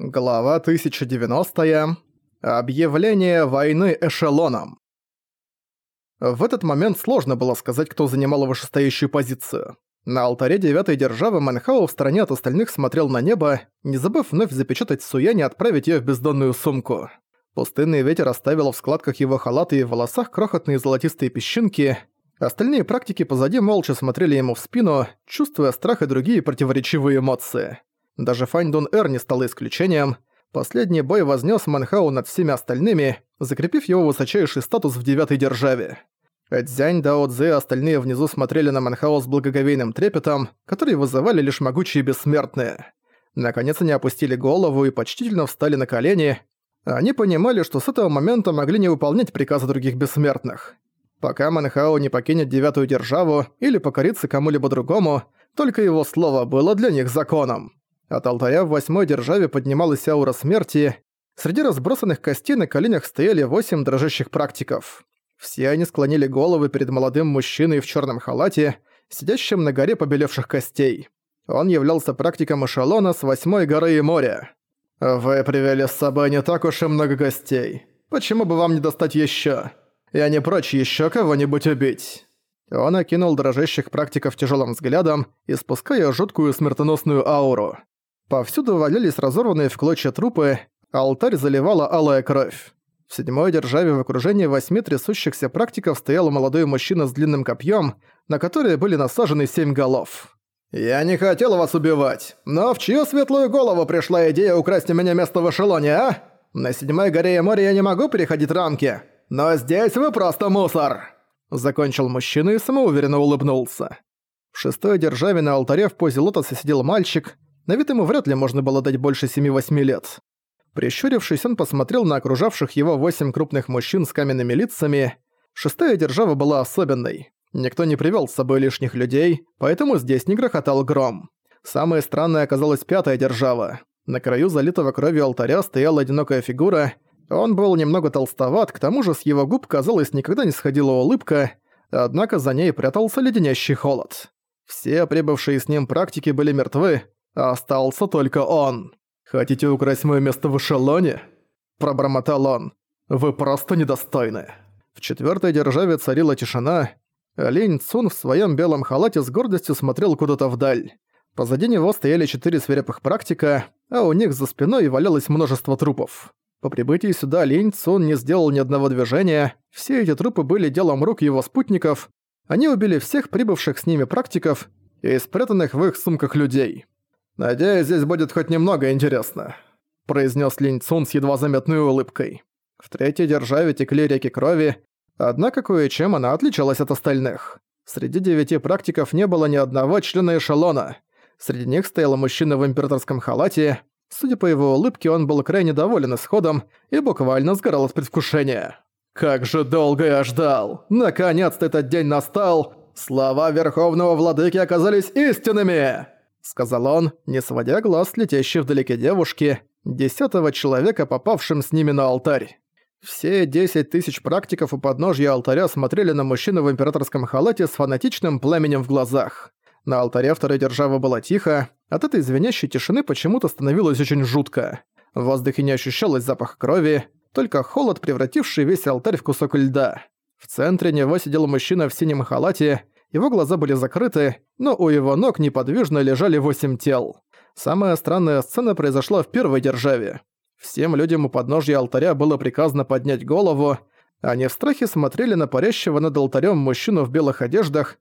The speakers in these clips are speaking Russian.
Глава 1090. Объявление войны эшелоном. В этот момент сложно было сказать, кто занимал вышестоящую позицию. На алтаре девятой державы Манхау в стороне от остальных смотрел на небо, не забыв вновь запечатать Суянь и отправить её в бездонную сумку. Пустынный ветер оставил в складках его халата и в волосах крохотные золотистые песчинки. Остальные практики позади молча смотрели ему в спину, чувствуя страх и другие противоречивые эмоции. Даже Фань Эр не стал исключением. Последний бой вознес Манхау над всеми остальными, закрепив его высочайший статус в девятой державе. Цзянь, Дао Цзэ и остальные внизу смотрели на Манхау с благоговейным трепетом, который вызывали лишь могучие бессмертные. Наконец они опустили голову и почтительно встали на колени. Они понимали, что с этого момента могли не выполнять приказы других бессмертных. Пока Манхао не покинет девятую державу или покорится кому-либо другому, только его слово было для них законом. От алтаря в восьмой державе поднималась аура смерти. Среди разбросанных костей на коленях стояли восемь дрожащих практиков. Все они склонили головы перед молодым мужчиной в черном халате, сидящим на горе побелевших костей. Он являлся практиком эшелона с восьмой горы и моря. «Вы привели с собой не так уж и много гостей. Почему бы вам не достать еще? Я не прочь еще кого-нибудь убить». Он окинул дрожащих практиков тяжелым взглядом, испуская жуткую смертоносную ауру. Повсюду валялись разорванные в клочья трупы, а алтарь заливала алая кровь. В седьмой державе в окружении восьми трясущихся практиков стоял молодой мужчина с длинным копьем, на которое были насажены семь голов. «Я не хотел вас убивать, но в чью светлую голову пришла идея украсть у меня место в эшелоне, а? На седьмой горе и море я не могу переходить рамки, но здесь вы просто мусор!» Закончил мужчина и самоуверенно улыбнулся. В шестой державе на алтаре в позе лотоса сидел мальчик, на вид ему вряд ли можно было дать больше 7-8 лет. Прищурившись, он посмотрел на окружавших его восемь крупных мужчин с каменными лицами. Шестая держава была особенной. Никто не привел с собой лишних людей, поэтому здесь не грохотал гром. Самой странной оказалась пятая держава. На краю залитого кровью алтаря стояла одинокая фигура. Он был немного толстоват, к тому же с его губ, казалось, никогда не сходила улыбка, однако за ней прятался леденящий холод. Все прибывшие с ним практики были мертвы, Остался только он. Хотите украсть моё место в эшелоне? Пробормотал он. Вы просто недостойны. В четвёртой державе царила тишина. Линь Цун в своём белом халате с гордостью смотрел куда-то вдаль. Позади него стояли четыре свирепых практика, а у них за спиной валялось множество трупов. По прибытии сюда Линь Цун не сделал ни одного движения, все эти трупы были делом рук его спутников, они убили всех прибывших с ними практиков и спрятанных в их сумках людей. «Надеюсь, здесь будет хоть немного интересно», – произнес Линь Цун с едва заметной улыбкой. В третьей державе текли реки крови, однако кое-чем она отличалась от остальных. Среди девяти практиков не было ни одного члена эшелона. Среди них стоял мужчина в императорском халате. Судя по его улыбке, он был крайне доволен исходом и буквально сгорал от предвкушения. «Как же долго я ждал! Наконец-то этот день настал! Слова Верховного Владыки оказались истинными!» Сказал он, не сводя глаз летящей вдалеке девушки, десятого человека, попавшим с ними на алтарь. Все десять тысяч практиков у подножья алтаря смотрели на мужчину в императорском халате с фанатичным пламенем в глазах. На алтаре второй державы было тихо, от этой звенящей тишины почему-то становилось очень жутко. В воздухе не ощущалось запах крови, только холод, превративший весь алтарь в кусок льда. В центре него сидел мужчина в синем халате, его глаза были закрыты, но у его ног неподвижно лежали восемь тел. Самая странная сцена произошла в первой державе. Всем людям у подножья алтаря было приказано поднять голову, они в страхе смотрели на парящего над алтарем мужчину в белых одеждах.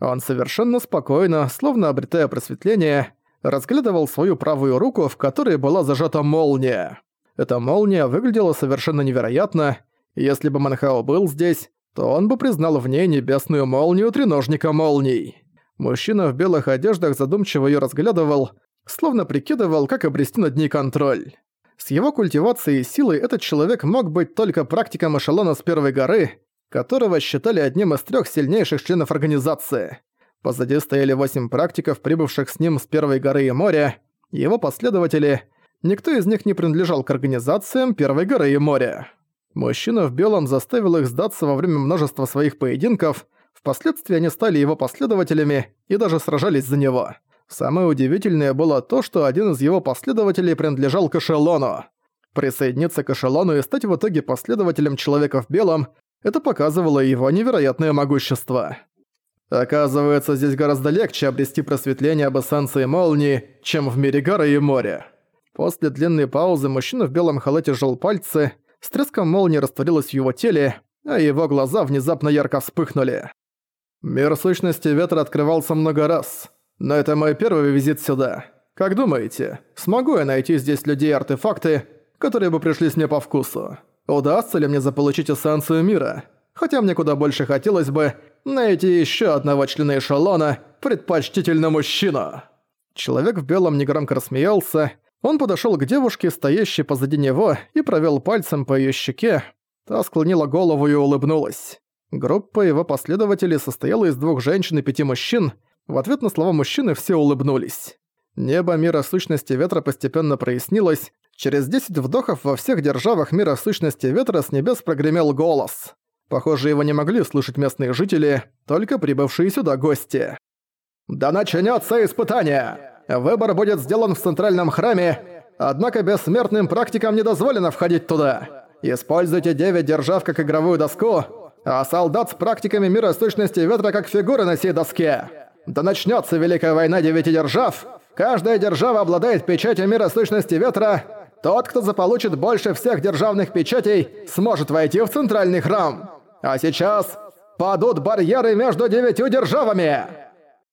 Он совершенно спокойно, словно обретая просветление, разглядывал свою правую руку, в которой была зажата молния. Эта молния выглядела совершенно невероятно, если бы Манхао был здесь, то он бы признал в ней небесную молнию треножника молний. Мужчина в белых одеждах задумчиво её разглядывал, словно прикидывал, как обрести над ней контроль. С его культивацией и силой этот человек мог быть только практиком эшелона с первой горы, которого считали одним из трёх сильнейших членов организации. Позади стояли восемь практиков, прибывших с ним с первой горы и моря, его последователи. Никто из них не принадлежал к организациям первой горы и моря. Мужчина в белом заставил их сдаться во время множества своих поединков, впоследствии они стали его последователями и даже сражались за него. Самое удивительное было то, что один из его последователей принадлежал к эшелону. Присоединиться к эшелону и стать в итоге последователем Человека в Белом – это показывало его невероятное могущество. Оказывается, здесь гораздо легче обрести просветление об эссенции молнии, чем в мире горы и моря. После длинной паузы мужчина в белом халате жал пальцы, с треском молнии растворилась в его теле, а его глаза внезапно ярко вспыхнули. Мир сущности ветра открывался много раз, но это мой первый визит сюда. Как думаете, смогу я найти здесь людей и артефакты, которые бы пришлись мне по вкусу? Удастся ли мне заполучить эссенцию мира? Хотя мне куда больше хотелось бы найти еще одного члена эшелона, предпочтительно мужчину. Человек в белом негромко рассмеялся. Он подошел к девушке, стоящей позади него, и провел пальцем по ее щеке. Та склонила голову и улыбнулась. Группа его последователей состояла из двух женщин и пяти мужчин. В ответ на слова мужчины все улыбнулись. Небо мира сущности ветра постепенно прояснилось. Через 10 вдохов во всех державах мира сущности ветра с небес прогремел голос. Похоже, его не могли слышать местные жители, только прибывшие сюда гости. «Да начнется испытание! Выбор будет сделан в центральном храме, однако бессмертным практикам не дозволено входить туда. Используйте девять держав как игровую доску, а солдат с практиками мира сущности ветра как фигуры на сей доске. Да начнется Великая война девяти держав. Каждая держава обладает печатью мира сущности ветра. Тот, кто заполучит больше всех державных печатей, сможет войти в центральный храм. А сейчас падут барьеры между девятью державами!»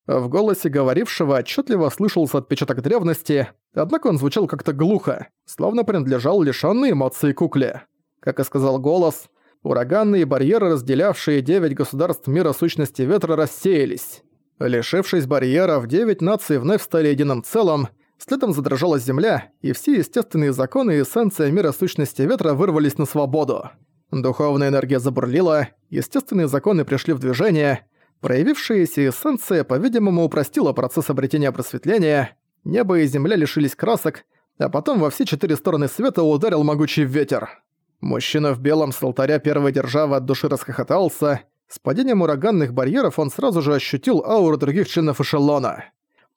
В голосе говорившего отчетливо слышался отпечаток древности, однако он звучал как-то глухо, словно принадлежал лишённой эмоций кукле. Как и сказал голос, ураганные барьеры, разделявшие девять государств мира сущности ветра, рассеялись. Лишившись барьеров, девять наций вновь стали единым целым, следом задрожала земля, и все естественные законы и эссенция мира сущности ветра вырвались на свободу. Духовная энергия забурлила, естественные законы пришли в движение, проявившаяся эссенция, по-видимому, упростила процесс обретения просветления, небо и земля лишились красок, а потом во все четыре стороны света ударил могучий ветер. Мужчина в белом с алтаря первой державы от души расхохотался, с падением ураганных барьеров он сразу же ощутил ауру других членов эшелона.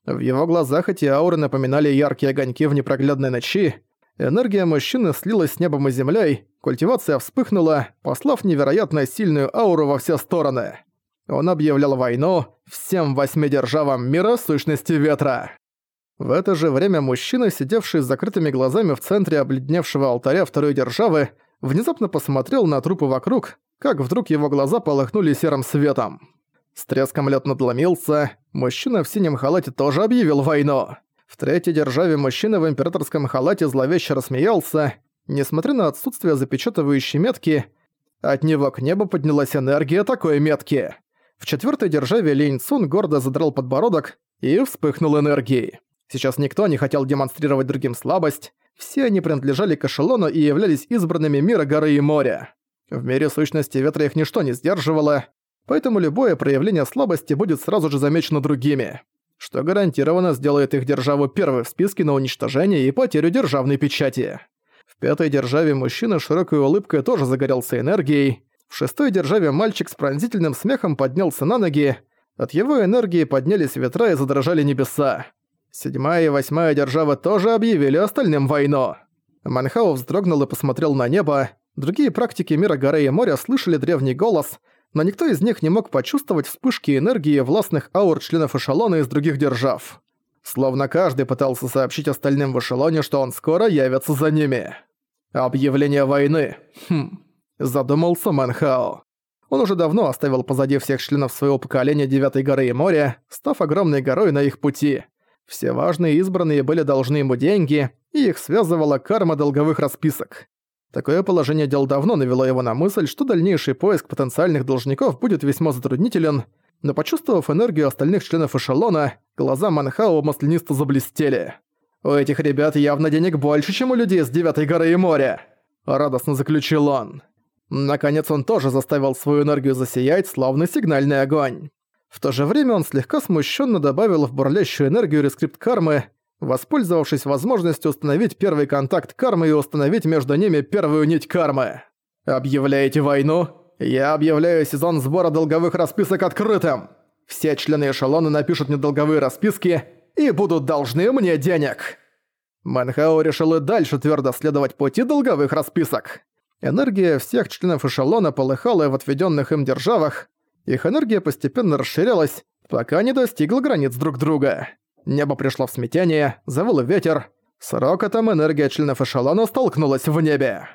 В его глазах эти ауры напоминали яркие огоньки в непроглядной ночи, Энергия мужчины слилась с небом и землей, культивация вспыхнула, послав невероятно сильную ауру во все стороны. Он объявлял войну всем восьми державам мира сущности ветра. В это же время мужчина, сидевший с закрытыми глазами в центре обледневшего алтаря второй державы, внезапно посмотрел на трупы вокруг, как вдруг его глаза полыхнули серым светом. С треском лед надломился, мужчина в синем халате тоже объявил войну. В третьей державе мужчина в императорском халате зловеще рассмеялся. Несмотря на отсутствие запечатывающей метки, от него к небу поднялась энергия такой метки. В четвертой державе Линь Цун гордо задрал подбородок и вспыхнул энергией. Сейчас никто не хотел демонстрировать другим слабость, все они принадлежали к эшелону и являлись избранными мира горы и моря. В мире сущности ветра их ничто не сдерживало, поэтому любое проявление слабости будет сразу же замечено другими что гарантированно сделает их державу первой в списке на уничтожение и потерю державной печати. В пятой державе мужчина широкой улыбкой тоже загорелся энергией. В шестой державе мальчик с пронзительным смехом поднялся на ноги. От его энергии поднялись ветра и задрожали небеса. Седьмая и восьмая держава тоже объявили остальным войну. Манхау вздрогнул и посмотрел на небо. Другие практики мира горы и моря слышали древний голос, но никто из них не мог почувствовать вспышки энергии властных аур членов эшелона из других держав. Словно каждый пытался сообщить остальным в эшелоне, что он скоро явится за ними. Объявление войны. Хм. Задумался Манхао. Он уже давно оставил позади всех членов своего поколения Девятой горы и моря, став огромной горой на их пути. Все важные избранные были должны ему деньги, и их связывала карма долговых расписок. Такое положение дел давно навело его на мысль, что дальнейший поиск потенциальных должников будет весьма затруднителен, но почувствовав энергию остальных членов эшелона, глаза Манхао маслянисто заблестели. «У этих ребят явно денег больше, чем у людей с Девятой горы и моря!» – радостно заключил он. Наконец он тоже заставил свою энергию засиять, словно сигнальный огонь. В то же время он слегка смущенно добавил в бурлящую энергию рескрипт кармы, воспользовавшись возможностью установить первый контакт кармы и установить между ними первую нить кармы. «Объявляете войну? Я объявляю сезон сбора долговых расписок открытым! Все члены эшелона напишут мне долговые расписки, и будут должны мне денег!» Манхао решил и дальше твердо следовать пути долговых расписок. Энергия всех членов эшелона полыхала в отведенных им державах, их энергия постепенно расширялась, пока не достигла границ друг друга. Небо пришло в смятение, завыл ветер. С рокотом энергия членов эшелона столкнулась в небе.